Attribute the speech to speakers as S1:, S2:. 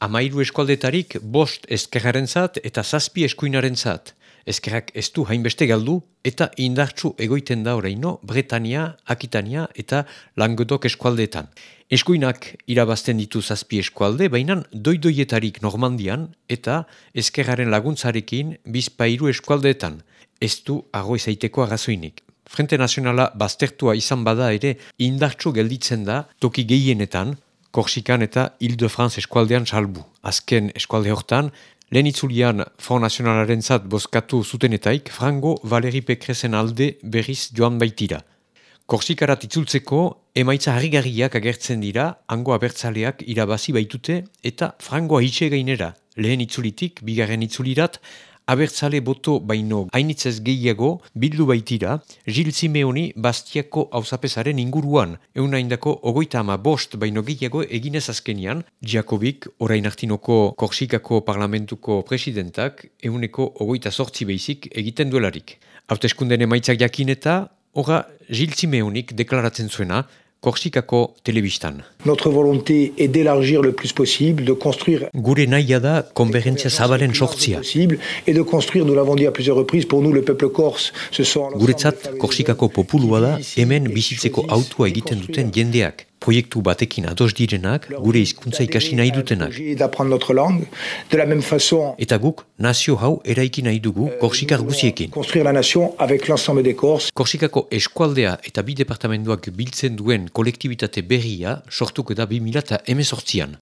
S1: amairu eskualdetarik bost ezkerraren zat eta zazpi eskuinaren zat. Ezkerrak ez du hainbeste galdu eta indartsu egoiten da oraino Bretania, Akitania eta Languedok eskualdeetan. Eskuinak irabazten ditu zazpi eskualde, baina doidoietarik Normandian eta ezkerraren laguntzarekin bizpairu eskualdeetan. Ez du ago ezaiteko agazoinik. Frente Nazionala baztertua izan bada ere indartsu gelditzen da toki gehienetan, Korsikan eta Ile-de-France eskualdean salbu. Azken eskualde hortan, lehen itzulian Front Nazionalaren zat bozkatu zutenetaik, Frango Valeri Pekrezen alde berriz joan baitira. Korsikarat itzultzeko, emaitza harrigarriak agertzen dira, hango abertzaleak irabazi baitute, eta Frangoa hitxe gainera, lehen itzulitik, bigarren itzulirat, abertzale boto baino hainitzez gehiago bildu baitira, Gil Simeoni bastiako hausapesaren inguruan, eunaindako ogoita ama bost baino gehiago eginez azkenian, Jakobik, orain hartinoko Korsikako parlamentuko presidentak, euneko ogoita sortzi behizik egiten duelarik. Hauteskunden emaitzak jakin eta, ora Gil Simeonik deklaratzen zuena, Korsikako telebistan.
S2: Notre volonté est d'élargir le plus possible, de construire...
S1: Gure naia da konferentzia zabalen sortzia.
S2: Et de construire, nous l'avons dit à plusieurs reprises, pour nous le peuple corse, ce sont...
S1: Guretzat, Korsikako populua da, hemen bizitzeko autua egiten duten jendeak proiektu batekin ados direnak, gure hizkuntza ikasi nahi dutenak. Eta guk, nazio hau eraiki nahi dugu euh, Korsikar guziekin. Korsikako eskualdea eta bi departamentuak biltzen duen kolektibitate berria sortuko da 2000 eta emezortzian.